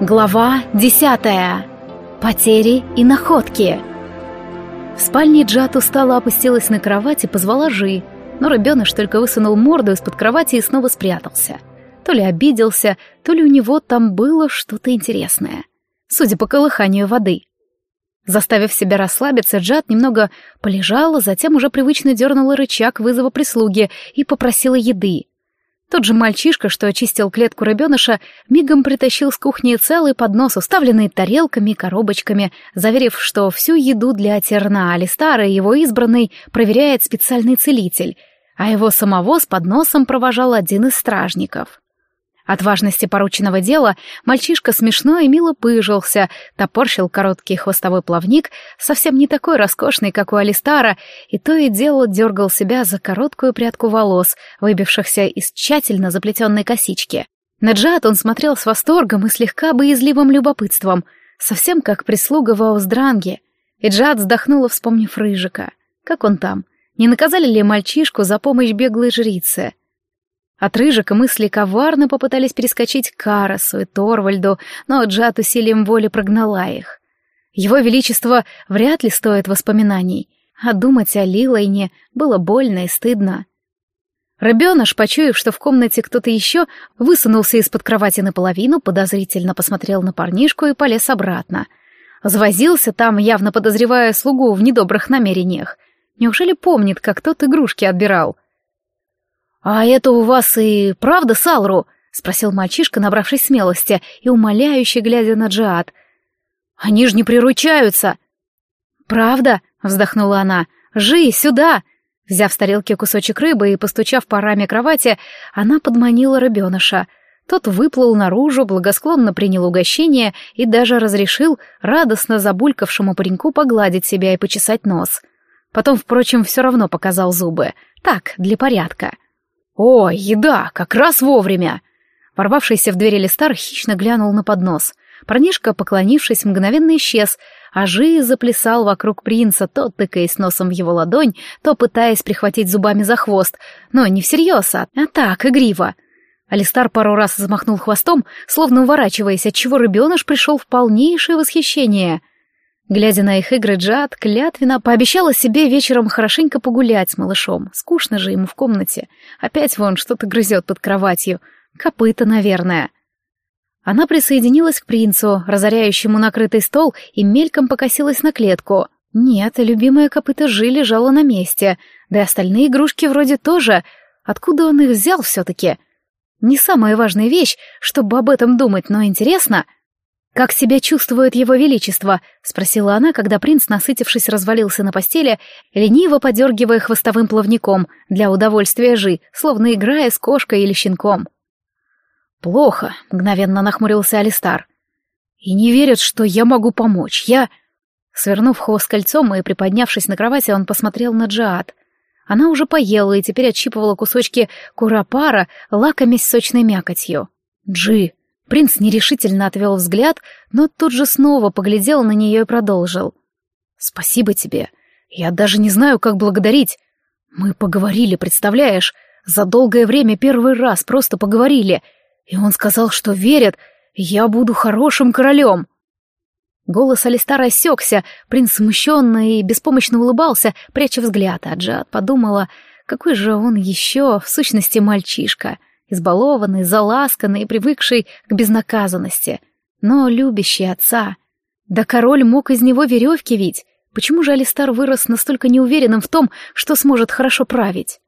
Глава десятая. Потери и находки. В спальне Джат устало опустилась на кровать и позвала Жи, но ребеныш только высунул морду из-под кровати и снова спрятался. То ли обиделся, то ли у него там было что-то интересное. Судя по колыханию воды. Заставив себя расслабиться, Джад немного полежала, затем уже привычно дернула рычаг вызова прислуги и попросила еды — тот же мальчишка, что очистил клетку рыбеныша, мигом притащил с кухни целый поднос, уставленный тарелками и коробочками, заверив, что всю еду для Терна Алистара и его избранный проверяет специальный целитель, а его самого с подносом провожал один из стражников. От важности порученного дела мальчишка смешно и мило пыжился, топорщил короткий хвостовой плавник, совсем не такой роскошный, как у Алистара, и то и дело дергал себя за короткую прядку волос, выбившихся из тщательно заплетенной косички. На Джад он смотрел с восторгом и слегка боязливым любопытством, совсем как прислуга в Аусдранге. И Джад вздохнула, вспомнив Рыжика. Как он там? Не наказали ли мальчишку за помощь беглой жрице? — от Рыжика мысли коварно попытались перескочить к Карасу и Торвальду, но Джат усилием воли прогнала их. Его Величество вряд ли стоит воспоминаний, а думать о Лилайне было больно и стыдно. Рыбеныш, почуяв, что в комнате кто-то еще, высунулся из-под кровати наполовину, подозрительно посмотрел на парнишку и полез обратно. Завозился там, явно подозревая слугу в недобрых намерениях. Неужели помнит, как тот игрушки отбирал? — «А это у вас и правда Салру?» — спросил мальчишка, набравшись смелости и умоляюще глядя на Джиад. «Они же не приручаются!» «Правда?» — вздохнула она. «Жи, сюда!» Взяв с тарелки кусочек рыбы и постучав по раме кровати, она подманила рыбеныша. Тот выплыл наружу, благосклонно принял угощение и даже разрешил радостно забулькавшему пареньку погладить себя и почесать нос. Потом, впрочем, все равно показал зубы. Так, для порядка. «О, еда! Как раз вовремя!» Ворвавшийся в двери Листар хищно глянул на поднос. Парнишка, поклонившись, мгновенно исчез, а Жи заплясал вокруг принца, то тыкаясь носом в его ладонь, то пытаясь прихватить зубами за хвост, но не всерьез, а, а так, игриво. Алистар пару раз замахнул хвостом, словно уворачиваясь, отчего рыбеныш пришел в полнейшее восхищение — Глядя на их игры, Джад клятвенно пообещала себе вечером хорошенько погулять с малышом. Скучно же ему в комнате. Опять вон что-то грызет под кроватью. Копыта, наверное. Она присоединилась к принцу, разоряющему накрытый стол, и мельком покосилась на клетку. Нет, любимая копыта Жи лежала на месте. Да и остальные игрушки вроде тоже. Откуда он их взял все-таки? Не самая важная вещь, чтобы об этом думать, но интересно — «Как себя чувствует его величество?» — спросила она, когда принц, насытившись, развалился на постели, лениво подергивая хвостовым плавником для удовольствия Жи, словно играя с кошкой или щенком. «Плохо», — мгновенно нахмурился Алистар. «И не верят, что я могу помочь. Я...» Свернув хвост кольцом и приподнявшись на кровати, он посмотрел на Джаат. Она уже поела и теперь отщипывала кусочки курапара, лакомясь сочной мякотью. «Джи!» Принц нерешительно отвел взгляд, но тут же снова поглядел на нее и продолжил. «Спасибо тебе. Я даже не знаю, как благодарить. Мы поговорили, представляешь? За долгое время первый раз просто поговорили. И он сказал, что верит, я буду хорошим королем». Голос Алистара осекся, принц смущенно и беспомощно улыбался, пряча взгляд, а Джад подумала, какой же он еще, в сущности, мальчишка — избалованный, заласканный привыкший к безнаказанности, но любящий отца. Да король мог из него веревки вить. Почему же Алистар вырос настолько неуверенным в том, что сможет хорошо править?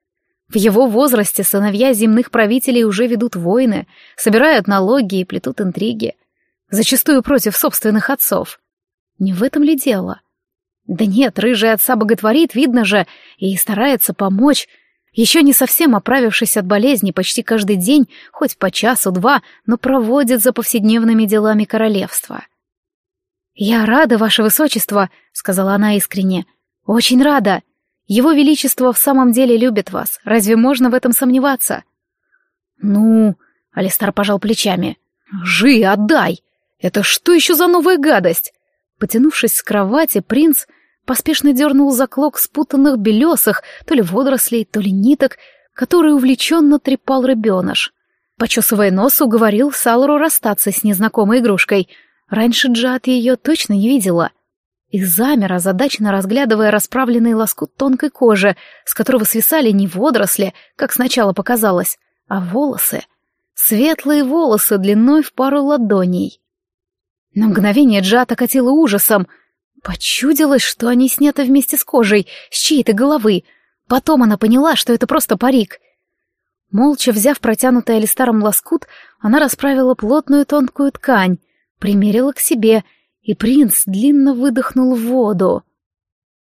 В его возрасте сыновья земных правителей уже ведут войны, собирают налоги и плетут интриги. Зачастую против собственных отцов. Не в этом ли дело? Да нет, рыжий отца боготворит, видно же, и старается помочь, еще не совсем оправившись от болезни, почти каждый день, хоть по часу-два, но проводит за повседневными делами королевства. «Я рада, ваше высочество», — сказала она искренне. «Очень рада. Его величество в самом деле любит вас. Разве можно в этом сомневаться?» «Ну...» — Алистар пожал плечами. «Жи, отдай! Это что еще за новая гадость?» Потянувшись с кровати, принц поспешно дернул за клок спутанных белесых, то ли водорослей, то ли ниток, которые увлеченно трепал рыбеныш. Почесывая нос, уговорил Салру расстаться с незнакомой игрушкой. Раньше Джад ее точно не видела. И замер, озадаченно разглядывая расправленный лоскут тонкой кожи, с которого свисали не водоросли, как сначала показалось, а волосы. Светлые волосы длиной в пару ладоней. На мгновение Джад окатила ужасом. Почудилось, что они сняты вместе с кожей, с чьей-то головы. Потом она поняла, что это просто парик. Молча взяв протянутый Алистаром лоскут, она расправила плотную тонкую ткань, примерила к себе — и принц длинно выдохнул в воду.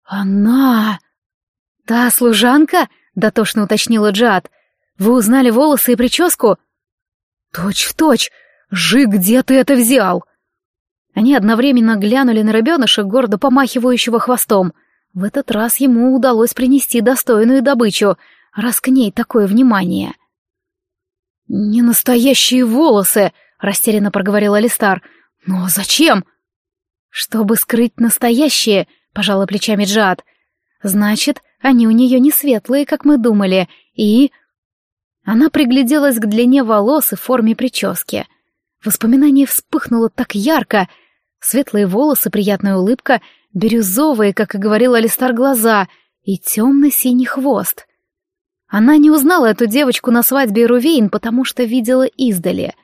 «Она...» «Та служанка?» — дотошно уточнила Джад. «Вы узнали волосы и прическу?» «Точь в точь! Жи, где ты это взял?» Они одновременно глянули на рыбеныша, гордо помахивающего хвостом. В этот раз ему удалось принести достойную добычу, раз к ней такое внимание. «Не настоящие волосы!» — растерянно проговорил Алистар. «Но зачем?» «Чтобы скрыть настоящее», — пожала плечами Джад. «Значит, они у нее не светлые, как мы думали, и...» Она пригляделась к длине волос и форме прически. Воспоминание вспыхнуло так ярко. Светлые волосы, приятная улыбка, бирюзовые, как и говорил Алистар, глаза и темно-синий хвост. Она не узнала эту девочку на свадьбе Рувейн, потому что видела издали.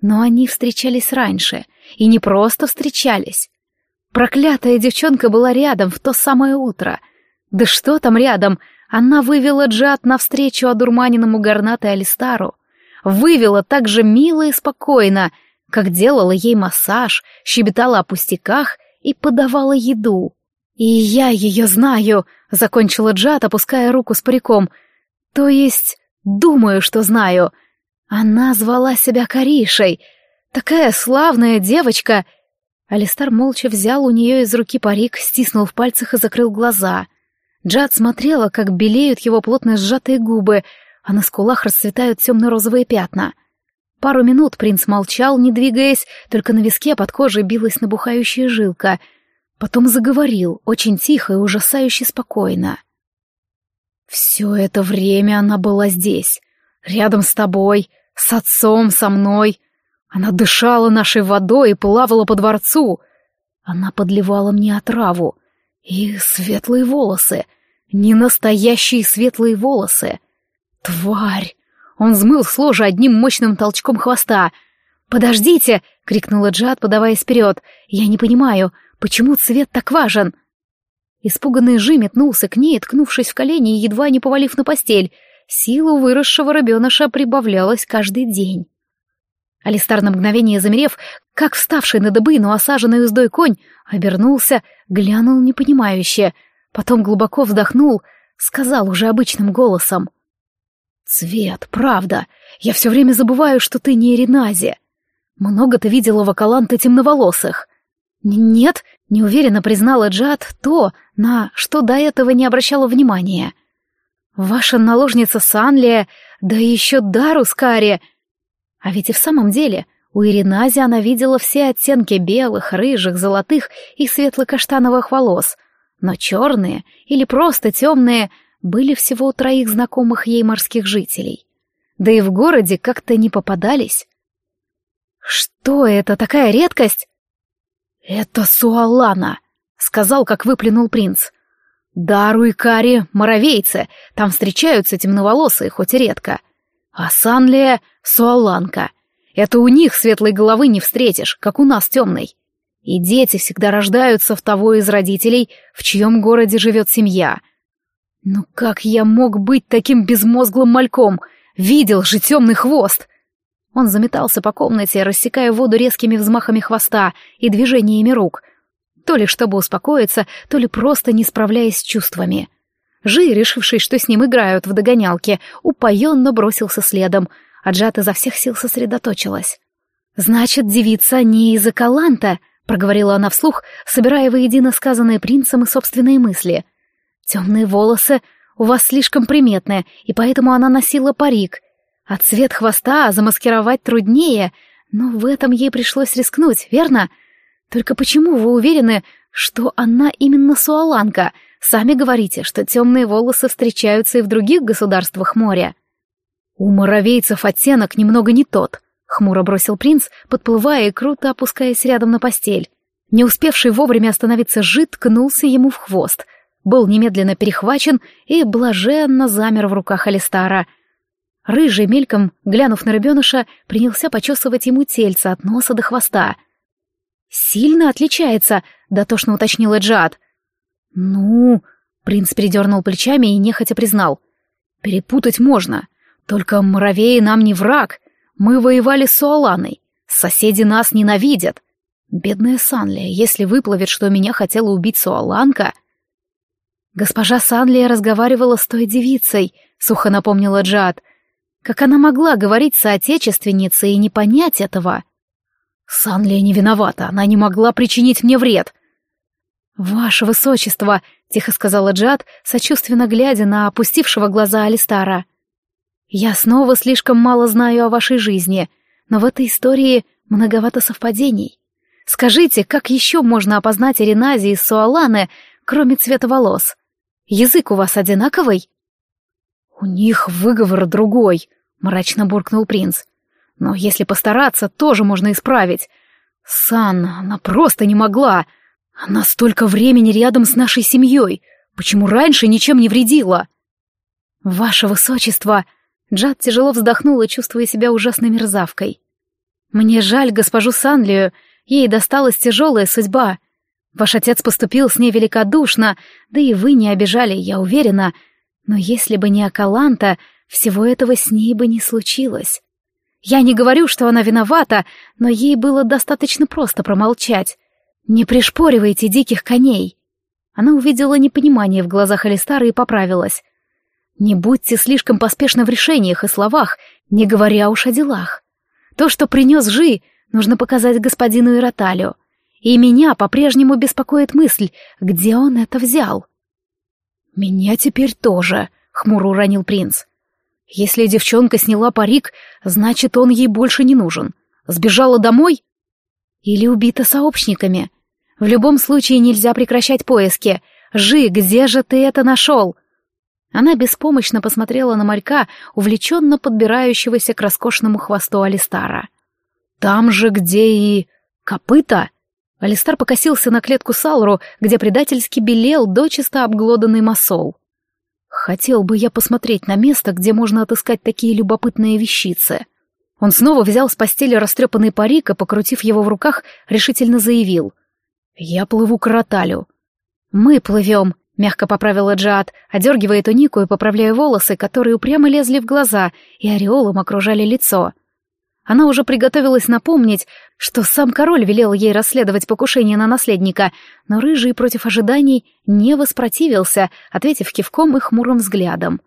Но они встречались раньше, и не просто встречались. Проклятая девчонка была рядом в то самое утро. Да что там рядом? Она вывела Джад навстречу одурманенному Гарнат Алистару. Вывела так же мило и спокойно, как делала ей массаж, щебетала о пустяках и подавала еду. «И я ее знаю», — закончила Джад, опуская руку с париком. «То есть, думаю, что знаю. Она звала себя Каришей. Такая славная девочка, Алистар молча взял у нее из руки парик, стиснул в пальцах и закрыл глаза. Джад смотрела, как белеют его плотно сжатые губы, а на скулах расцветают темно-розовые пятна. Пару минут принц молчал, не двигаясь, только на виске под кожей билась набухающая жилка. Потом заговорил, очень тихо и ужасающе спокойно. «Все это время она была здесь, рядом с тобой, с отцом, со мной. Она дышала нашей водой и плавала по дворцу. Она подливала мне отраву. И светлые волосы. Не настоящие светлые волосы. Тварь! Он взмыл с ложа одним мощным толчком хвоста. «Подождите!» — крикнула Джад, подаваясь вперед. «Я не понимаю, почему цвет так важен?» Испуганный Жи метнулся к ней, ткнувшись в колени и едва не повалив на постель. Сила выросшего рабеныша прибавлялась каждый день. Алистар на мгновение замерев, как вставший на дыбы, но осаженный уздой конь, обернулся, глянул непонимающе, потом глубоко вздохнул, сказал уже обычным голосом. «Цвет, правда, я все время забываю, что ты не Эринази. Много ты видела вакаланта темноволосых». «Нет», — неуверенно признала Джад то, на что до этого не обращала внимания. «Ваша наложница Санлия, да еще Дару Скари...» А ведь и в самом деле у Иринази она видела все оттенки белых, рыжих, золотых и светло-каштановых волос, но черные или просто темные были всего у троих знакомых ей морских жителей. Да и в городе как-то не попадались. «Что это, такая редкость?» «Это Суалана», — сказал, как выплюнул принц. «Дару и Кари — моровейцы, там встречаются темноволосые, хоть и редко. А Санлия — суаланка. Это у них светлой головы не встретишь, как у нас темной. И дети всегда рождаются в того из родителей, в чьем городе живет семья. Ну как я мог быть таким безмозглым мальком? Видел же темный хвост! Он заметался по комнате, рассекая воду резкими взмахами хвоста и движениями рук, то ли чтобы успокоиться, то ли просто не справляясь с чувствами. Жи, решивший, что с ним играют в догонялки, упоенно бросился следом, а Джат изо всех сил сосредоточилась. «Значит, девица не из Акаланта», — проговорила она вслух, собирая воедино сказанные принцем и собственные мысли. «Темные волосы у вас слишком приметные, и поэтому она носила парик. А цвет хвоста замаскировать труднее, но в этом ей пришлось рискнуть, верно? Только почему вы уверены, что она именно суаланка — Сами говорите, что темные волосы встречаются и в других государствах моря. У муравейцев оттенок немного не тот, хмуро бросил принц, подплывая и круто опускаясь рядом на постель. Не успевший вовремя остановиться жид ткнулся ему в хвост, был немедленно перехвачен и блаженно замер в руках Алистара. Рыжий, мельком, глянув на рыбеныша, принялся почесывать ему тельце от носа до хвоста. «Сильно отличается», — дотошно уточнила Джад. «Ну...» — принц передернул плечами и нехотя признал. «Перепутать можно. Только муравей нам не враг. Мы воевали с Суаланой. Соседи нас ненавидят. Бедная Санлия, если выплывет, что меня хотела убить Суаланка...» Госпожа Санлия разговаривала с той девицей, сухо напомнила Джад. Как она могла говорить соотечественнице и не понять этого? Санлия не виновата, она не могла причинить мне вред. «Ваше высочество», — тихо сказала Джад, сочувственно глядя на опустившего глаза Алистара. «Я снова слишком мало знаю о вашей жизни, но в этой истории многовато совпадений. Скажите, как еще можно опознать Иренази из Суаланы, кроме цвета волос?» Язык у вас одинаковый?» «У них выговор другой», — мрачно буркнул принц. «Но если постараться, тоже можно исправить. Сан, она просто не могла. Она столько времени рядом с нашей семьей. Почему раньше ничем не вредила?» «Ваше высочество!» Джад тяжело вздохнула, чувствуя себя ужасной мерзавкой. «Мне жаль госпожу Санлию, ей досталась тяжелая судьба. Ваш отец поступил с ней великодушно, да и вы не обижали, я уверена. Но если бы не Акаланта, всего этого с ней бы не случилось. Я не говорю, что она виновата, но ей было достаточно просто промолчать. Не пришпоривайте диких коней. Она увидела непонимание в глазах Алистара и поправилась. Не будьте слишком поспешны в решениях и словах, не говоря уж о делах. То, что принес Жи, нужно показать господину Ироталю — и меня по-прежнему беспокоит мысль, где он это взял. «Меня теперь тоже», — хмуро уронил принц. «Если девчонка сняла парик, значит, он ей больше не нужен. Сбежала домой? Или убита сообщниками? В любом случае нельзя прекращать поиски. Жи, где же ты это нашел?» Она беспомощно посмотрела на малька, увлеченно подбирающегося к роскошному хвосту Алистара. «Там же, где и... копыта!» Алистар покосился на клетку Салру, где предательски белел дочисто обглоданный масол. Хотел бы я посмотреть на место, где можно отыскать такие любопытные вещицы. Он снова взял с постели растрепанный парик и, покрутив его в руках, решительно заявил. «Я плыву к Роталю». «Мы плывем», — мягко поправила Джад, одергивая тунику и поправляя волосы, которые упрямо лезли в глаза и ореолом окружали лицо. Она уже приготовилась напомнить, что сам король велел ей расследовать покушение на наследника, но рыжий против ожиданий не воспротивился, ответив кивком и хмурым взглядом.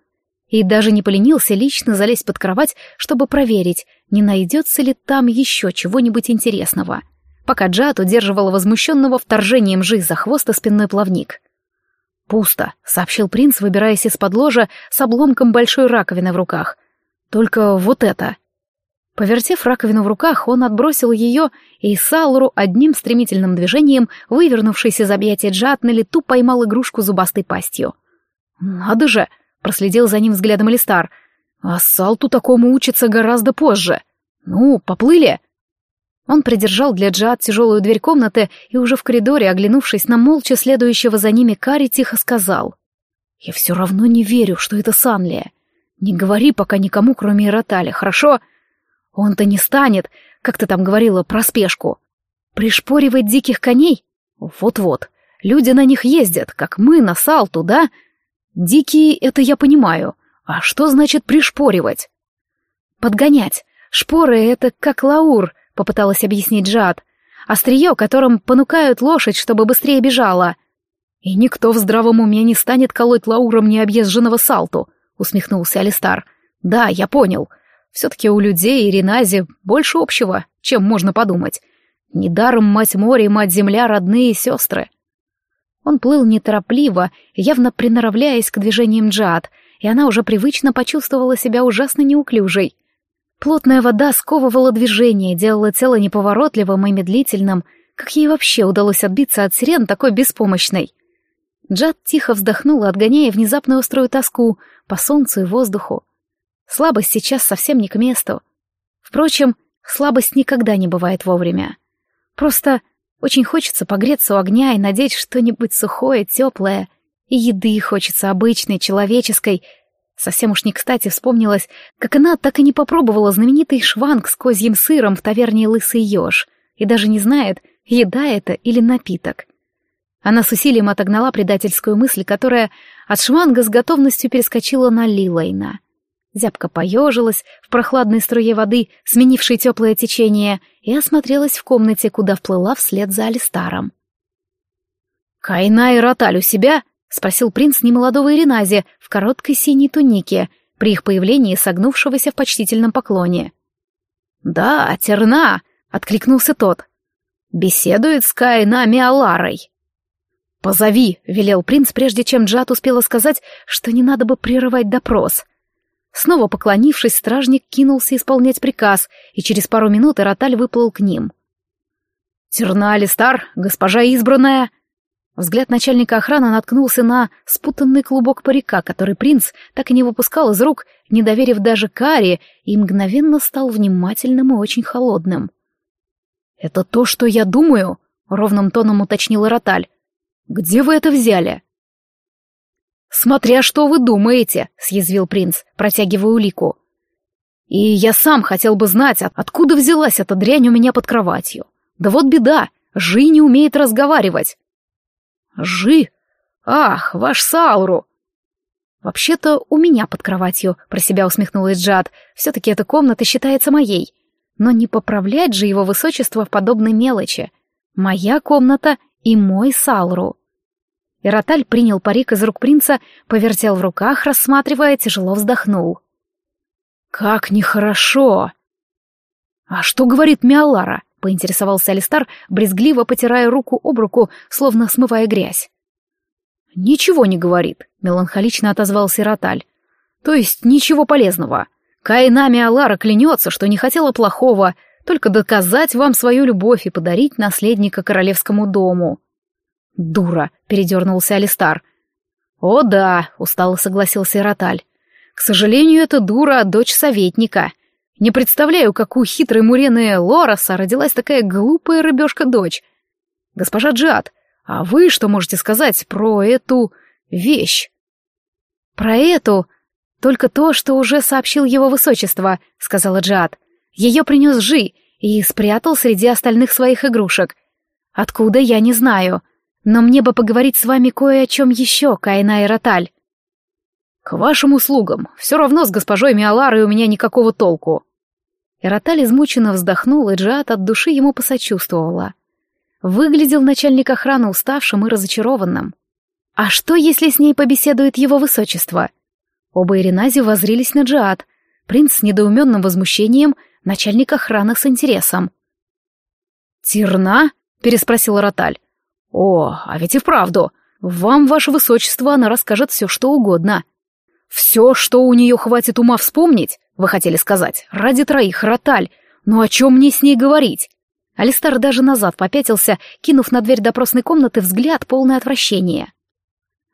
И даже не поленился лично залезть под кровать, чтобы проверить, не найдется ли там еще чего-нибудь интересного, пока Джад удерживала возмущенного вторжением Жи за хвост и спинной плавник. «Пусто», — сообщил принц, выбираясь из-под ложа с обломком большой раковины в руках. «Только вот это...» Повертев раковину в руках, он отбросил ее, и Салру одним стремительным движением, вывернувшись из объятия Джат, на лету поймал игрушку зубастой пастью. «Надо же!» — проследил за ним взглядом Элистар. «А Салту такому учится гораздо позже. Ну, поплыли!» Он придержал для Джад тяжелую дверь комнаты и уже в коридоре, оглянувшись на молча следующего за ними Кари, тихо сказал. «Я все равно не верю, что это Санлия. Не говори пока никому, кроме Иротали, хорошо?» Он-то не станет, как ты там говорила, про спешку. Пришпоривать диких коней? Вот-вот. Люди на них ездят, как мы на Салту, да? Дикие — это я понимаю. А что значит пришпоривать? Подгонять. Шпоры — это как лаур, попыталась объяснить Джад. Острие, которым понукают лошадь, чтобы быстрее бежала. И никто в здравом уме не станет колоть лауром необъезженного Салту, усмехнулся Алистар. Да, я понял. Все-таки у людей и Ренази больше общего, чем можно подумать. Недаром мать море и мать земля родные сестры. Он плыл неторопливо, явно приноравляясь к движениям Джад, и она уже привычно почувствовала себя ужасно неуклюжей. Плотная вода сковывала движение, делала тело неповоротливым и медлительным. Как ей вообще удалось отбиться от сирен такой беспомощной? Джад тихо вздохнула, отгоняя внезапную острую тоску по солнцу и воздуху. Слабость сейчас совсем не к месту. Впрочем, слабость никогда не бывает вовремя. Просто очень хочется погреться у огня и надеть что-нибудь сухое, теплое. И еды хочется обычной, человеческой. Совсем уж не кстати вспомнилось, как она так и не попробовала знаменитый шванг с козьим сыром в таверне «Лысый еж» и даже не знает, еда это или напиток. Она с усилием отогнала предательскую мысль, которая от шванга с готовностью перескочила на Лилайна. Зябко поежилась в прохладной струе воды, сменившей теплое течение, и осмотрелась в комнате, куда вплыла вслед за Алистаром. «Кайна и Роталь у себя?» — спросил принц немолодого Иринази в короткой синей тунике, при их появлении согнувшегося в почтительном поклоне. «Да, терна!» — откликнулся тот. «Беседует с Кайна Миаларой». «Позови», — велел принц, прежде чем Джат успела сказать, что не надо бы прерывать допрос. Снова поклонившись, стражник кинулся исполнять приказ, и через пару минут Эроталь выплыл к ним. «Терна Алистар, госпожа избранная!» Взгляд начальника охраны наткнулся на спутанный клубок парика, который принц так и не выпускал из рук, не доверив даже Каре, и мгновенно стал внимательным и очень холодным. «Это то, что я думаю?» — ровным тоном уточнил Роталь. «Где вы это взяли?» «Смотря что вы думаете», — съязвил принц, протягивая улику. «И я сам хотел бы знать, откуда взялась эта дрянь у меня под кроватью. Да вот беда, Жи не умеет разговаривать». «Жи? Ах, ваш Сауру!» «Вообще-то у меня под кроватью», — про себя усмехнулась Джад. «Все-таки эта комната считается моей. Но не поправлять же его высочество в подобной мелочи. Моя комната и мой Сауру». Ироталь принял парик из рук принца, повертел в руках, рассматривая, тяжело вздохнул. «Как нехорошо!» «А что говорит Миалара?» — поинтересовался Алистар, брезгливо потирая руку об руку, словно смывая грязь. «Ничего не говорит», — меланхолично отозвался Ироталь. «То есть ничего полезного. Каина Миалара клянется, что не хотела плохого, только доказать вам свою любовь и подарить наследника королевскому дому». «Дура!» — передернулся Алистар. «О да!» — устало согласился Роталь. «К сожалению, это дура, дочь советника. Не представляю, как у хитрой Мурены Лороса родилась такая глупая рыбешка-дочь. Госпожа Джад, а вы что можете сказать про эту вещь?» «Про эту? Только то, что уже сообщил его высочество», — сказала Джад. «Ее принес Жи и спрятал среди остальных своих игрушек. Откуда, я не знаю. Но мне бы поговорить с вами кое о чем еще, Кайна и Роталь. К вашим услугам. Все равно с госпожой Миаларой у меня никакого толку. Ироталь измученно вздохнул, и Джиат от души ему посочувствовала. Выглядел начальник охраны уставшим и разочарованным. А что, если с ней побеседует его высочество? Оба Иринази возрились на Джиат. Принц с недоуменным возмущением, начальник охраны с интересом. «Тирна?» — переспросил Роталь. «О, а ведь и вправду. Вам, ваше высочество, она расскажет все, что угодно. Все, что у нее хватит ума вспомнить, вы хотели сказать, ради троих, Роталь. Ну о чем мне с ней говорить?» Алистар даже назад попятился, кинув на дверь допросной комнаты взгляд, полный отвращения.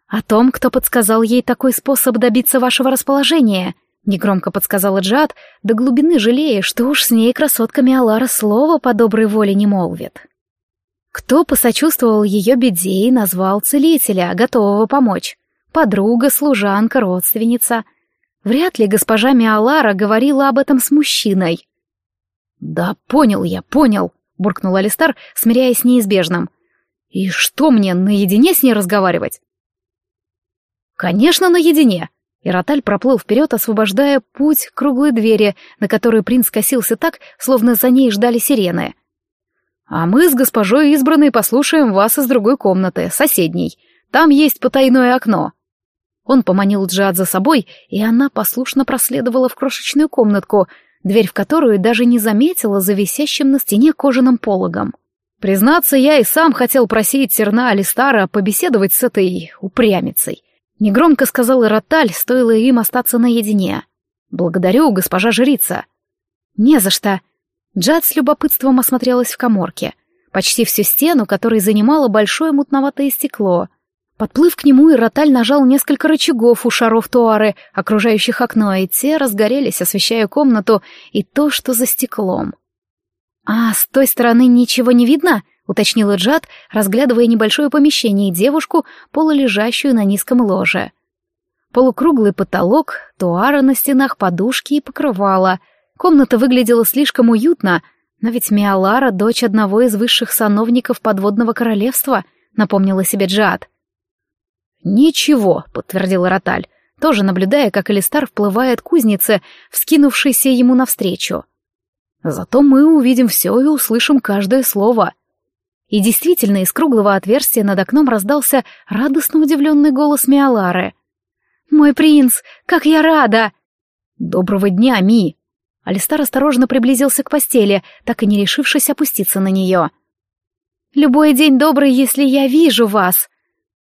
«О том, кто подсказал ей такой способ добиться вашего расположения», — негромко подсказала Джад, до глубины жалея, что уж с ней красотками Алара слова по доброй воле не молвит. Кто посочувствовал ее беде и назвал целителя, готового помочь? Подруга, служанка, родственница. Вряд ли госпожа Миалара говорила об этом с мужчиной. «Да понял я, понял», — буркнул Алистар, смиряясь с неизбежным. «И что мне, наедине с ней разговаривать?» «Конечно, наедине», Ироталь проплыл вперед, освобождая путь к круглой двери, на которую принц косился так, словно за ней ждали сирены. А мы с госпожой избранной послушаем вас из другой комнаты, соседней. Там есть потайное окно». Он поманил Джад за собой, и она послушно проследовала в крошечную комнатку, дверь в которую даже не заметила за висящим на стене кожаным пологом. Признаться, я и сам хотел просить Серна Алистара побеседовать с этой упрямицей. Негромко сказал Ироталь, стоило им остаться наедине. «Благодарю, госпожа жрица». «Не за что», Джад с любопытством осмотрелась в коморке. Почти всю стену, которой занимало большое мутноватое стекло. Подплыв к нему, Ироталь нажал несколько рычагов у шаров туары, окружающих окно, и те разгорелись, освещая комнату и то, что за стеклом. «А с той стороны ничего не видно?» — уточнила Джад, разглядывая небольшое помещение и девушку, полулежащую на низком ложе. Полукруглый потолок, туара на стенах, подушки и покрывала. Комната выглядела слишком уютно, но ведь Миалара — дочь одного из высших сановников подводного королевства, напомнила себе Джад. «Ничего», — подтвердил Роталь, тоже наблюдая, как Элистар вплывает к кузнице, вскинувшейся ему навстречу. «Зато мы увидим все и услышим каждое слово». И действительно, из круглого отверстия над окном раздался радостно удивленный голос Миалары. «Мой принц, как я рада!» «Доброго дня, Ми!» Алистар осторожно приблизился к постели, так и не решившись опуститься на нее. «Любой день добрый, если я вижу вас!»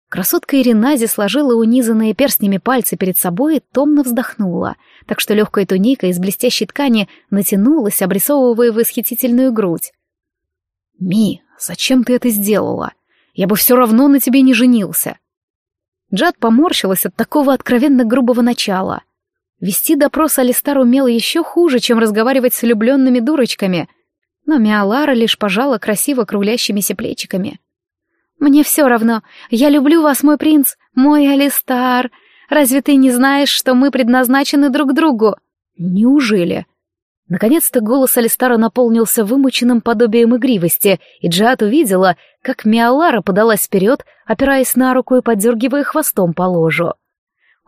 Красотка Иринази сложила унизанные перстнями пальцы перед собой и томно вздохнула, так что легкая туника из блестящей ткани натянулась, обрисовывая восхитительную грудь. «Ми, зачем ты это сделала? Я бы все равно на тебе не женился!» Джад поморщилась от такого откровенно грубого начала. Вести допрос Алистар умел еще хуже, чем разговаривать с влюбленными дурочками, но Миалара лишь пожала красиво круглящимися плечиками. «Мне все равно. Я люблю вас, мой принц, мой Алистар. Разве ты не знаешь, что мы предназначены друг другу?» «Неужели?» Наконец-то голос Алистара наполнился вымученным подобием игривости, и Джиат увидела, как Миалара подалась вперед, опираясь на руку и подергивая хвостом по ложу.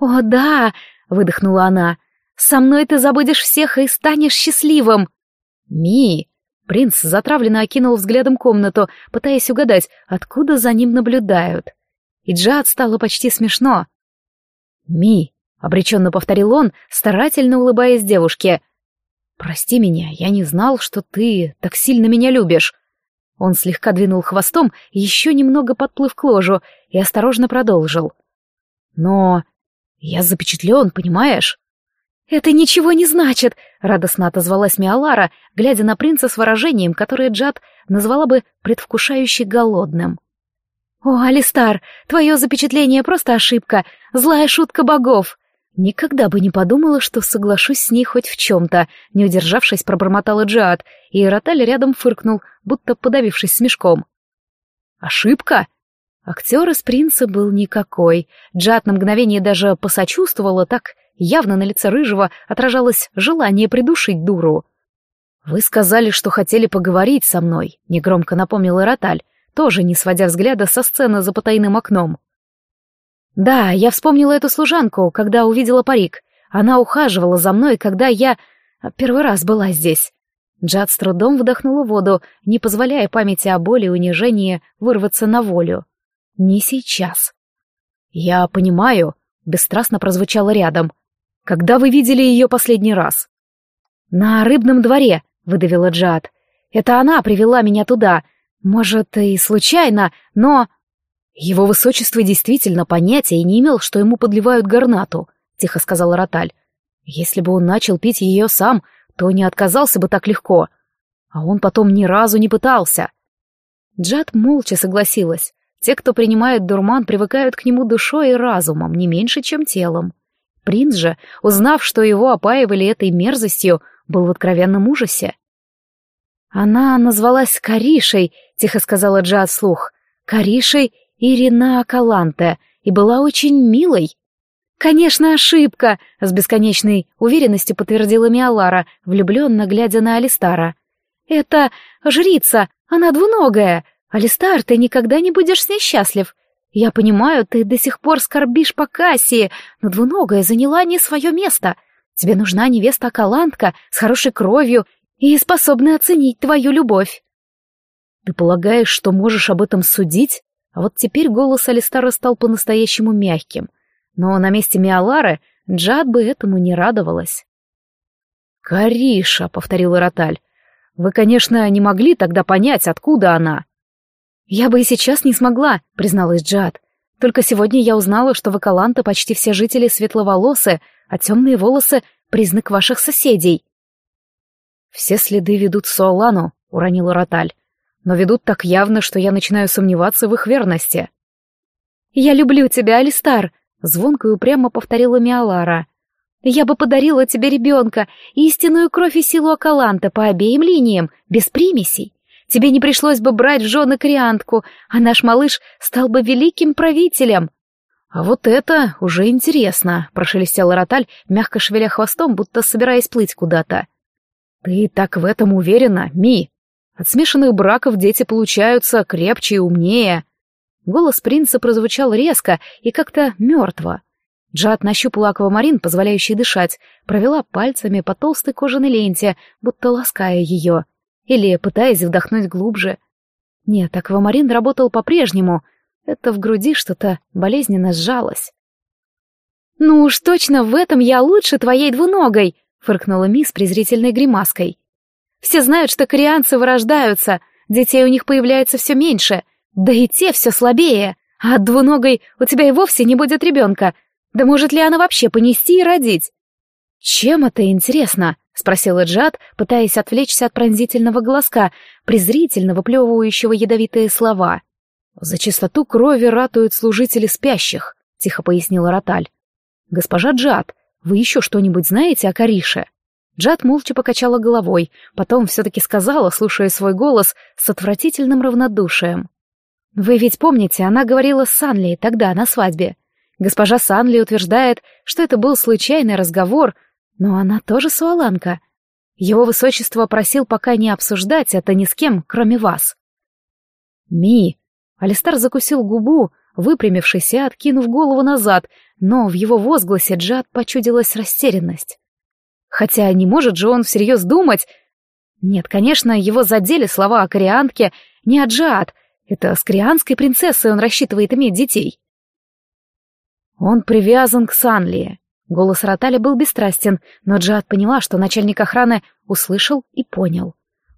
«О, да!» — выдохнула она. «Со мной ты забудешь всех и станешь счастливым!» «Ми!» Принц затравленно окинул взглядом комнату, пытаясь угадать, откуда за ним наблюдают. И Джад стало почти смешно. «Ми», — обреченно повторил он, старательно улыбаясь девушке, — «прости меня, я не знал, что ты так сильно меня любишь». Он слегка двинул хвостом, еще немного подплыв к ложу, и осторожно продолжил. «Но я запечатлен, понимаешь?» «Это ничего не значит», — радостно отозвалась Миалара, глядя на принца с выражением, которое Джад назвала бы предвкушающе голодным. «О, Алистар, твое запечатление просто ошибка, злая шутка богов!» Никогда бы не подумала, что соглашусь с ней хоть в чем-то, не удержавшись, пробормотала Джад, и Роталь рядом фыркнул, будто подавившись смешком. «Ошибка?» Актер из принца был никакой. Джад на мгновение даже посочувствовала так Явно на лице Рыжего отражалось желание придушить дуру. «Вы сказали, что хотели поговорить со мной», — негромко напомнил Ироталь, тоже не сводя взгляда со сцены за потайным окном. «Да, я вспомнила эту служанку, когда увидела парик. Она ухаживала за мной, когда я первый раз была здесь». Джад с трудом вдохнула воду, не позволяя памяти о боли и унижении вырваться на волю. «Не сейчас». «Я понимаю», — бесстрастно прозвучало рядом. Когда вы видели ее последний раз?» «На рыбном дворе», — выдавила Джад. «Это она привела меня туда. Может, и случайно, но...» «Его высочество действительно понятия не имел, что ему подливают горнату», — тихо сказал Роталь. «Если бы он начал пить ее сам, то не отказался бы так легко. А он потом ни разу не пытался». Джад молча согласилась. Те, кто принимает дурман, привыкают к нему душой и разумом, не меньше, чем телом. Принц же, узнав, что его опаивали этой мерзостью, был в откровенном ужасе. «Она назвалась Каришей», — тихо сказала Джа слух. «Каришей Ирина Каланте, и была очень милой». «Конечно, ошибка!» — с бесконечной уверенностью подтвердила Миалара, влюбленно глядя на Алистара. «Это жрица, она двуногая. Алистар, ты никогда не будешь с ней счастлив. Я понимаю, ты до сих пор скорбишь по Кассии, но двуногая заняла не свое место. Тебе нужна невеста-акалантка с хорошей кровью и способная оценить твою любовь. Ты полагаешь, что можешь об этом судить? А вот теперь голос Алистара стал по-настоящему мягким. Но на месте Миалары Джад бы этому не радовалась. «Кариша», — повторил Роталь, — «вы, конечно, не могли тогда понять, откуда она». «Я бы и сейчас не смогла», — призналась Джад. «Только сегодня я узнала, что в Акаланте почти все жители светловолосы, а темные волосы — признак ваших соседей». «Все следы ведут Суалану», — уронила Роталь. «Но ведут так явно, что я начинаю сомневаться в их верности». «Я люблю тебя, Алистар!» — звонко и упрямо повторила Миалара. «Я бы подарила тебе ребенка, истинную кровь и силу Акаланта по обеим линиям, без примесей. Тебе не пришлось бы брать в жены криантку, а наш малыш стал бы великим правителем». «А вот это уже интересно», — прошелестел Роталь, мягко шевеля хвостом, будто собираясь плыть куда-то. «Ты так в этом уверена, Ми? От смешанных браков дети получаются крепче и умнее». Голос принца прозвучал резко и как-то мертво. Джад нащупала аквамарин, позволяющий дышать, провела пальцами по толстой кожаной ленте, будто лаская ее, или пытаясь вдохнуть глубже. Нет, аквамарин работал по-прежнему. Это в груди что-то болезненно сжалось. «Ну уж точно в этом я лучше твоей двуногой!» — фыркнула мисс презрительной гримаской. «Все знают, что корианцы вырождаются, детей у них появляется все меньше, да и те все слабее, а от двуногой у тебя и вовсе не будет ребенка. Да может ли она вообще понести и родить? Чем это интересно? Спросила Джад, пытаясь отвлечься от пронзительного глазка, презрительно выплевывающего ядовитые слова. «За чистоту крови ратуют служители спящих», — тихо пояснила Роталь. «Госпожа Джад, вы еще что-нибудь знаете о Карише?» Джад молча покачала головой, потом все-таки сказала, слушая свой голос с отвратительным равнодушием. Вы ведь помните, она говорила с Санли тогда, на свадьбе. Госпожа Санли утверждает, что это был случайный разговор, но она тоже суаланка. Его высочество просил пока не обсуждать это ни с кем, кроме вас. Ми. Алистар закусил губу, выпрямившись и откинув голову назад, но в его возгласе Джад почудилась растерянность. Хотя не может же он всерьез думать... Нет, конечно, его задели слова о кориантке не о Джад, это с крианской принцессой он рассчитывает иметь детей. Он привязан к Санлии. Голос Роталя был бесстрастен, но Джад поняла, что начальник охраны услышал и понял.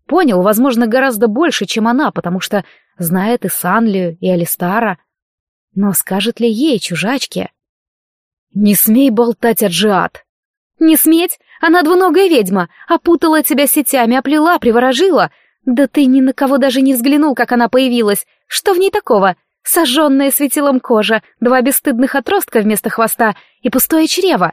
Понял, возможно, гораздо больше, чем она, потому что знает и Санлию, и Алистара. Но скажет ли ей, чужачке? «Не смей болтать о Джиад!» «Не сметь! Она двуногая ведьма! Опутала тебя сетями, оплела, приворожила! «Да ты ни на кого даже не взглянул, как она появилась. Что в ней такого? Сожженная светилом кожа, два бесстыдных отростка вместо хвоста и пустое чрево.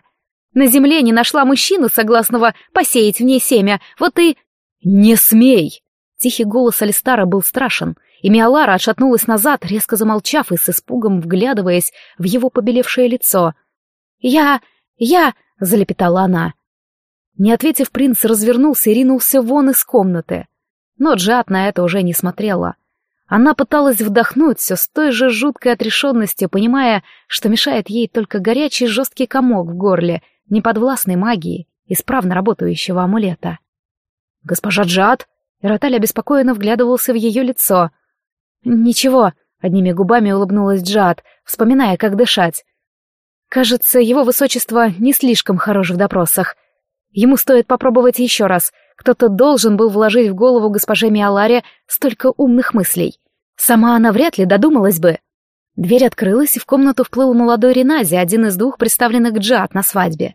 На земле не нашла мужчину, согласного посеять в ней семя. Вот и...» «Не смей!» Тихий голос Алистара был страшен, и Миалара отшатнулась назад, резко замолчав и с испугом вглядываясь в его побелевшее лицо. «Я... я...» — залепетала она. Не ответив, принц развернулся и ринулся вон из комнаты. Но Джад на это уже не смотрела. Она пыталась вдохнуть все с той же жуткой отрешенностью, понимая, что мешает ей только горячий жесткий комок в горле, неподвластной магии, исправно работающего амулета. «Госпожа Джад!» Ироталь обеспокоенно вглядывался в ее лицо. «Ничего», — одними губами улыбнулась Джад, вспоминая, как дышать. «Кажется, его высочество не слишком хорош в допросах. Ему стоит попробовать еще раз, кто-то должен был вложить в голову госпоже Миаларе столько умных мыслей. Сама она вряд ли додумалась бы. Дверь открылась, и в комнату вплыл молодой Ренази, один из двух представленных Джад на свадьбе.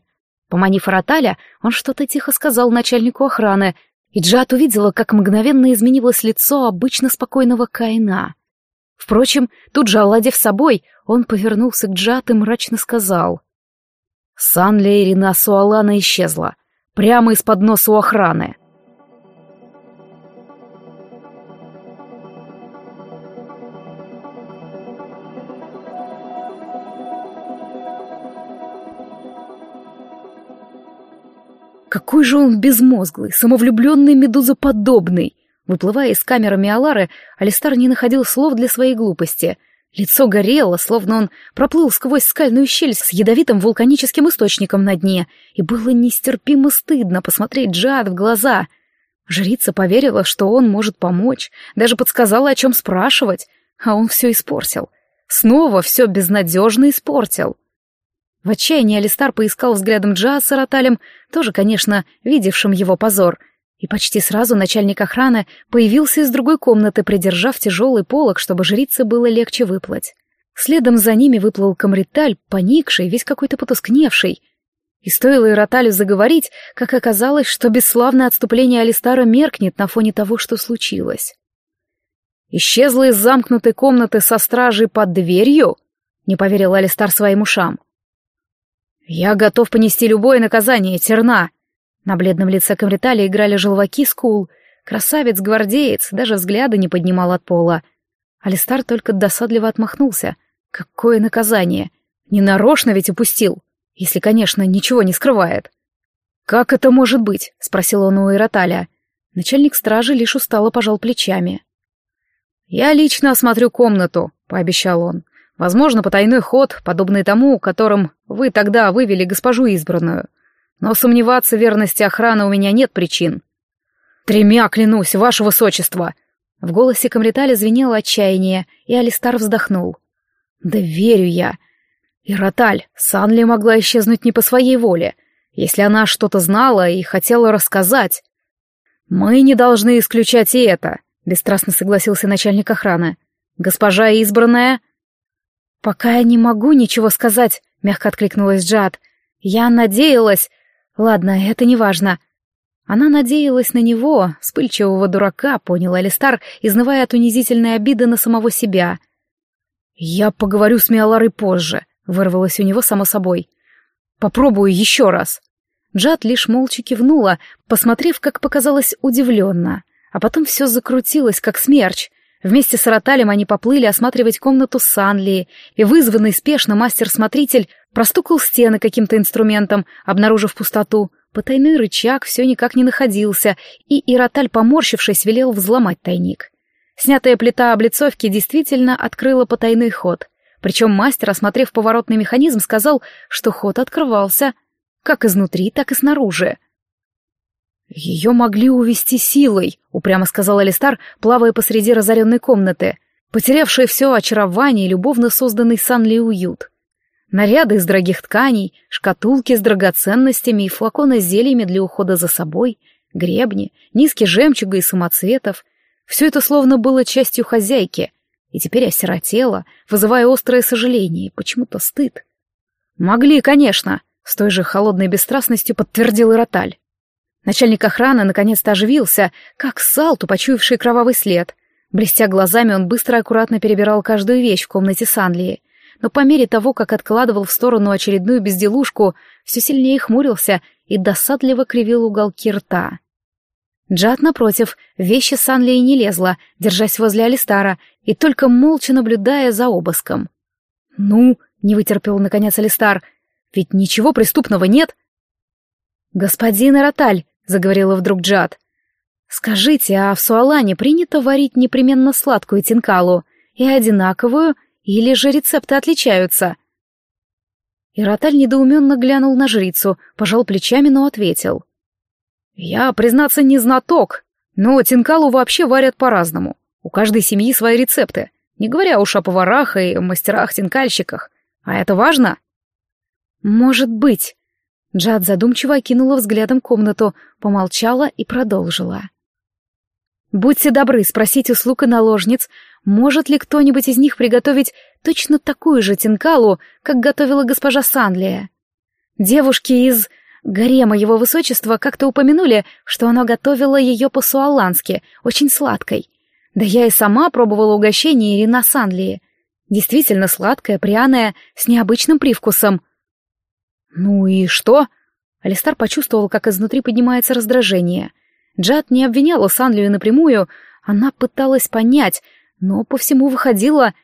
Поманив Араталя, он что-то тихо сказал начальнику охраны, и Джад увидела, как мгновенно изменилось лицо обычно спокойного Каина. Впрочем, тут же оладив собой, он повернулся к Джад и мрачно сказал. «Сан Лейрина Суалана исчезла прямо из-под носа у охраны. Какой же он безмозглый, самовлюбленный, медузоподобный! Выплывая из камеры Миалары, Алистар не находил слов для своей глупости — Лицо горело, словно он проплыл сквозь скальную щель с ядовитым вулканическим источником на дне, и было нестерпимо стыдно посмотреть Джад в глаза. Жрица поверила, что он может помочь, даже подсказала, о чем спрашивать, а он все испортил. Снова все безнадежно испортил. В отчаянии Алистар поискал взглядом Джа с тоже, конечно, видевшим его позор — и почти сразу начальник охраны появился из другой комнаты, придержав тяжелый полог, чтобы жрице было легче выплыть. Следом за ними выплыл Камриталь, поникший, весь какой-то потускневший. И стоило Ироталю заговорить, как оказалось, что бесславное отступление Алистара меркнет на фоне того, что случилось. Исчезла из замкнутой комнаты со стражей под дверью? — не поверил Алистар своим ушам. «Я готов понести любое наказание, терна!» На бледном лице Камритали играли желваки скул. Красавец-гвардеец даже взгляда не поднимал от пола. Алистар только досадливо отмахнулся. «Какое наказание! Ненарочно ведь упустил, если, конечно, ничего не скрывает». «Как это может быть?» — спросил он у Ироталя. Начальник стражи лишь устало пожал плечами. «Я лично осмотрю комнату», — пообещал он. «Возможно, потайной ход, подобный тому, которым вы тогда вывели госпожу избранную. Но сомневаться в верности охраны у меня нет причин». «Тремя клянусь, ваше высочество!» В голосе Камриталя звенело отчаяние, и Алистар вздохнул. «Да верю я. Ироталь, Санли могла исчезнуть не по своей воле, если она что-то знала и хотела рассказать. Мы не должны исключать и это», бесстрастно согласился начальник охраны. «Госпожа избранная?» «Пока я не могу ничего сказать», — мягко откликнулась Джад. «Я надеялась...» «Ладно, это не важно». Она надеялась на него, вспыльчивого дурака, понял Алистар, изнывая от унизительной обиды на самого себя. «Я поговорю с Миаларой позже», — вырвалось у него само собой. «Попробую еще раз». Джад лишь молча кивнула, посмотрев, как показалось, удивленно. А потом все закрутилось, как смерч. Вместе с Роталем они поплыли осматривать комнату Санлии, и вызванный спешно мастер-смотритель простукал стены каким-то инструментом, обнаружив пустоту. Потайной рычаг все никак не находился, и Ироталь, поморщившись, велел взломать тайник. Снятая плита облицовки действительно открыла потайной ход. Причем мастер, осмотрев поворотный механизм, сказал, что ход открывался как изнутри, так и снаружи. «Ее могли увести силой», — упрямо сказал Алистар, плавая посреди разоренной комнаты, потерявшая все очарование и любовно созданный Санли уют. Наряды из дорогих тканей, шкатулки с драгоценностями и флаконы с зельями для ухода за собой, гребни, низкие жемчуга и самоцветов — все это словно было частью хозяйки, и теперь осиротело, вызывая острое сожаление и почему-то стыд. «Могли, конечно», — с той же холодной бесстрастностью подтвердил Ироталь. Начальник охраны наконец-то оживился, как Салту, почуявший кровавый след. Блестя глазами, он быстро и аккуратно перебирал каждую вещь в комнате Санлии. Но по мере того, как откладывал в сторону очередную безделушку, все сильнее хмурился и досадливо кривил уголки рта. Джад, напротив, вещи Санлии не лезла, держась возле Алистара и только молча наблюдая за обыском. «Ну», — не вытерпел наконец Алистар, — «ведь ничего преступного нет». «Господин Эроталь», — заговорила вдруг Джад. «Скажите, а в Суалане принято варить непременно сладкую тинкалу и одинаковую, или же рецепты отличаются?» Ироталь недоуменно глянул на жрицу, пожал плечами, но ответил. «Я, признаться, не знаток, но тинкалу вообще варят по-разному. У каждой семьи свои рецепты, не говоря уж о поварах и мастерах-тинкальщиках. А это важно?» «Может быть», Джад задумчиво окинула взглядом комнату, помолчала и продолжила. «Будьте добры, спросите слуг и наложниц, может ли кто-нибудь из них приготовить точно такую же тинкалу, как готовила госпожа Санлия? Девушки из гарема его высочества как-то упомянули, что она готовила ее по-суалански, очень сладкой. Да я и сама пробовала угощение Ирина Санлии. Действительно сладкое, пряное, с необычным привкусом. «Ну и что?» Алистар почувствовал, как изнутри поднимается раздражение. Джад не обвиняла Санлию напрямую, она пыталась понять, но по всему выходило...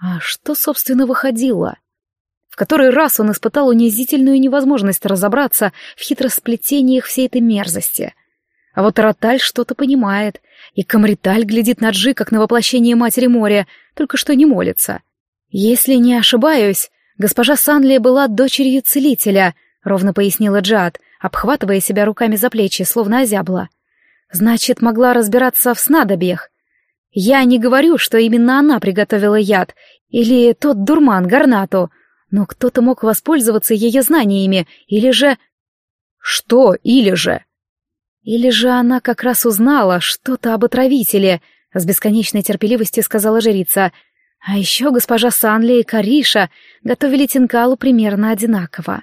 А что, собственно, выходило? В который раз он испытал унизительную невозможность разобраться в хитросплетениях всей этой мерзости. А вот Роталь что-то понимает, и Камриталь глядит на Джи, как на воплощение Матери Моря, только что не молится. Если не ошибаюсь, Госпожа Санли была дочерью целителя, ровно пояснила Джад, обхватывая себя руками за плечи, словно озябла. Значит, могла разбираться в снадобьях. Я не говорю, что именно она приготовила яд, или тот дурман Гарнату, но кто-то мог воспользоваться ее знаниями, или же... Что «или же»? Или же она как раз узнала что-то об отравителе, с бесконечной терпеливостью сказала жрица — а еще госпожа Санли и Кариша готовили тинкалу примерно одинаково.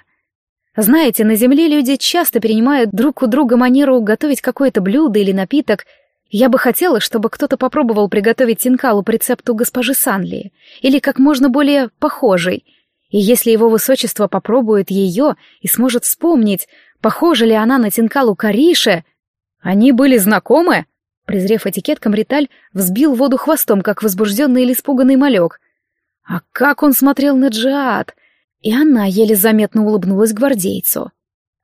Знаете, на земле люди часто перенимают друг у друга манеру готовить какое-то блюдо или напиток, Я бы хотела, чтобы кто-то попробовал приготовить тинкалу по рецепту госпожи Санли, или как можно более похожей. И если его высочество попробует ее и сможет вспомнить, похожа ли она на тинкалу Карише... Они были знакомы? Презрев этикет, Камриталь взбил воду хвостом, как возбужденный или испуганный малек. А как он смотрел на Джиад! И она еле заметно улыбнулась гвардейцу.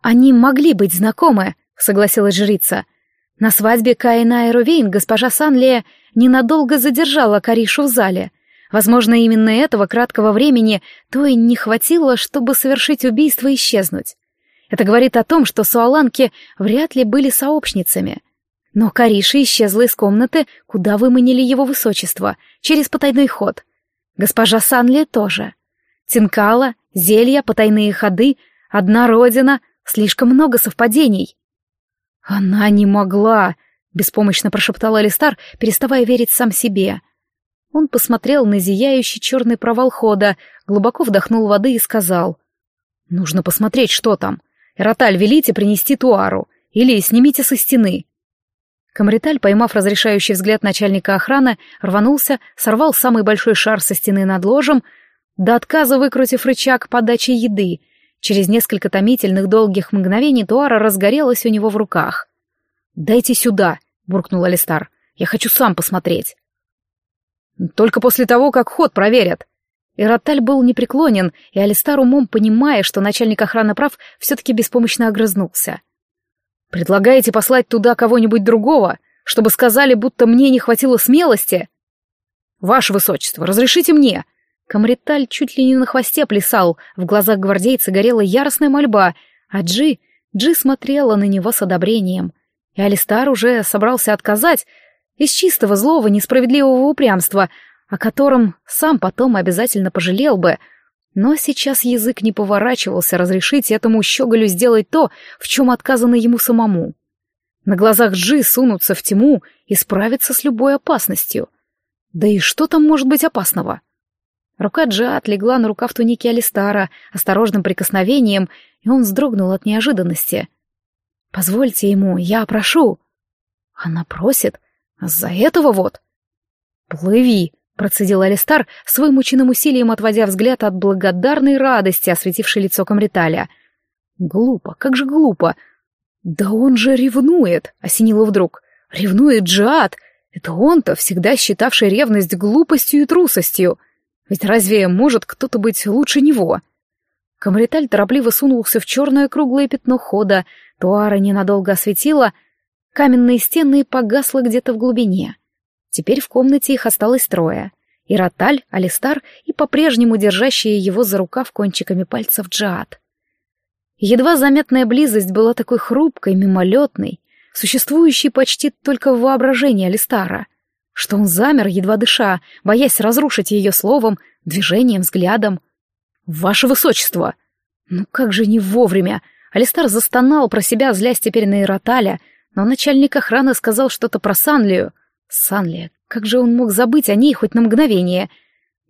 «Они могли быть знакомы», — согласилась жрица. На свадьбе Каина и Рувейн госпожа Санлия ненадолго задержала Каришу в зале. Возможно, именно этого краткого времени то и не хватило, чтобы совершить убийство и исчезнуть. Это говорит о том, что суаланки вряд ли были сообщницами. Но Кариша исчезла из комнаты, куда выманили его высочество, через потайной ход. Госпожа Санли тоже. Тинкала, зелья, потайные ходы, одна родина, слишком много совпадений. «Она не могла!» — беспомощно прошептал Алистар, переставая верить сам себе. Он посмотрел на зияющий черный провал хода, глубоко вдохнул воды и сказал. «Нужно посмотреть, что там. Роталь, велите принести туару. Или снимите со стены». Камриталь, поймав разрешающий взгляд начальника охраны, рванулся, сорвал самый большой шар со стены над ложем, до отказа выкрутив рычаг подачи еды — Через несколько томительных долгих мгновений Туара разгорелась у него в руках. «Дайте сюда!» — буркнул Алистар. «Я хочу сам посмотреть». «Только после того, как ход проверят». Ироталь был непреклонен, и Алистар умом, понимая, что начальник охраны прав, все-таки беспомощно огрызнулся. «Предлагаете послать туда кого-нибудь другого, чтобы сказали, будто мне не хватило смелости?» «Ваше высочество, разрешите мне!» Камриталь чуть ли не на хвосте плясал, в глазах гвардейца горела яростная мольба, а Джи... Джи смотрела на него с одобрением. И Алистар уже собрался отказать из чистого злого несправедливого упрямства, о котором сам потом обязательно пожалел бы, но сейчас язык не поворачивался разрешить этому щеголю сделать то, в чем отказано ему самому. На глазах Джи сунуться в тьму и справиться с любой опасностью. Да и что там может быть опасного? — Рука Джиат легла на рукав туники Алистара осторожным прикосновением, и он вздрогнул от неожиданности. «Позвольте ему, я прошу». Она просит. За этого вот. «Плыви», — процедил Алистар, с вымученным усилием отводя взгляд от благодарной радости, осветившей лицо Камриталя. «Глупо, как же глупо!» «Да он же ревнует!» — осенило вдруг. «Ревнует Джиат! Это он-то, всегда считавший ревность глупостью и трусостью!» Ведь разве может кто-то быть лучше него? Камриталь торопливо сунулся в черное круглое пятно хода, Туара ненадолго осветила, каменные стены погасло где-то в глубине. Теперь в комнате их осталось трое. И Роталь, Алистар и по-прежнему держащие его за рукав кончиками пальцев Джаат. Едва заметная близость была такой хрупкой, мимолетной, существующей почти только в воображении Алистара что он замер, едва дыша, боясь разрушить ее словом, движением, взглядом. «Ваше высочество!» Ну как же не вовремя! Алистар застонал про себя, злясь теперь на Ироталя, но начальник охраны сказал что-то про Санлию. Санлия, как же он мог забыть о ней хоть на мгновение?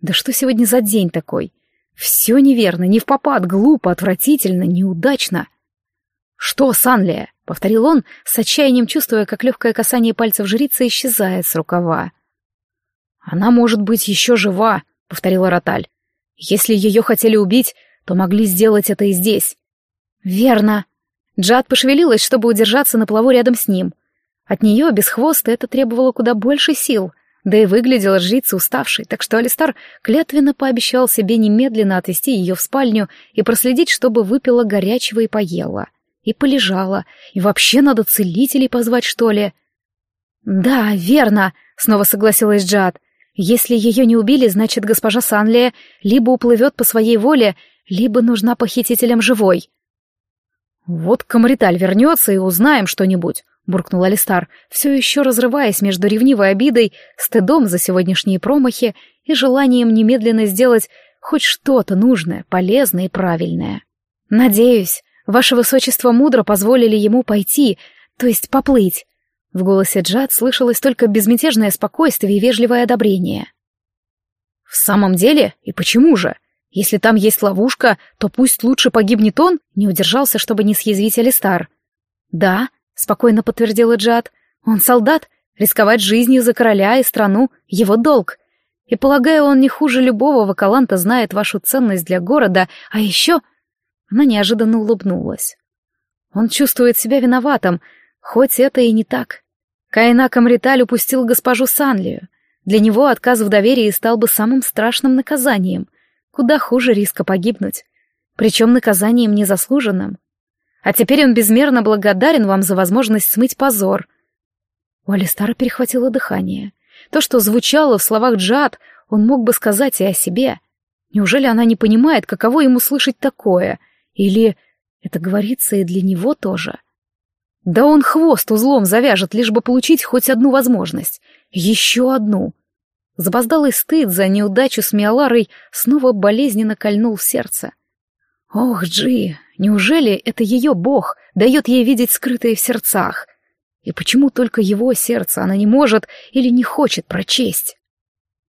Да что сегодня за день такой? Все неверно, не в попад, глупо, отвратительно, неудачно. «Что, Санлия?» — повторил он, с отчаянием чувствуя, как легкое касание пальцев жрицы исчезает с рукава. «Она может быть еще жива», — повторила Роталь. «Если ее хотели убить, то могли сделать это и здесь». «Верно». Джад пошевелилась, чтобы удержаться на плаву рядом с ним. От нее, без хвоста, это требовало куда больше сил, да и выглядела жрица уставшей, так что Алистар клятвенно пообещал себе немедленно отвезти ее в спальню и проследить, чтобы выпила горячего и поела и полежала, и вообще надо целителей позвать, что ли. «Да, верно», — снова согласилась Джад. «Если ее не убили, значит, госпожа Санлия либо уплывет по своей воле, либо нужна похитителям живой». «Вот Камриталь вернется и узнаем что-нибудь», — буркнул Алистар, все еще разрываясь между ревнивой обидой, стыдом за сегодняшние промахи и желанием немедленно сделать хоть что-то нужное, полезное и правильное. «Надеюсь», Ваше высочество мудро позволили ему пойти, то есть поплыть. В голосе Джад слышалось только безмятежное спокойствие и вежливое одобрение. «В самом деле? И почему же? Если там есть ловушка, то пусть лучше погибнет он», — не удержался, чтобы не съязвить Алистар. «Да», — спокойно подтвердила Джад, — «он солдат, Рисковать жизнью за короля и страну — его долг. И, полагаю, он не хуже любого вакаланта знает вашу ценность для города, а еще... Она неожиданно улыбнулась. Он чувствует себя виноватым, хоть это и не так. Каина Камриталь упустил госпожу Санлию. Для него отказ в доверии стал бы самым страшным наказанием. Куда хуже риска погибнуть. Причем наказанием незаслуженным. А теперь он безмерно благодарен вам за возможность смыть позор. У Алистара перехватило дыхание. То, что звучало в словах Джад, он мог бы сказать и о себе. Неужели она не понимает, каково ему слышать такое? Или это говорится и для него тоже? Да он хвост узлом завяжет, лишь бы получить хоть одну возможность. Еще одну. Запоздалый стыд за неудачу с Миоларой снова болезненно кольнул в сердце. Ох, Джи, неужели это ее бог дает ей видеть скрытое в сердцах? И почему только его сердце она не может или не хочет прочесть?